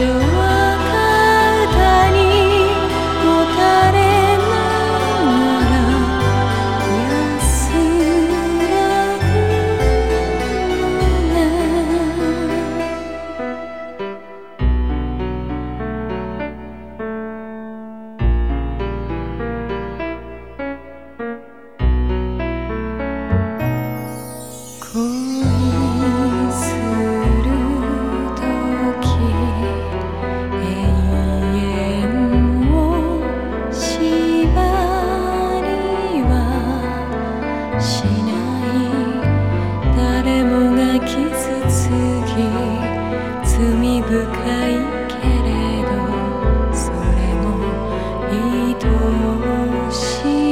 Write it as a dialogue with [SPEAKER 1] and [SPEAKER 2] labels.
[SPEAKER 1] to 深いけれどそれも愛おしい。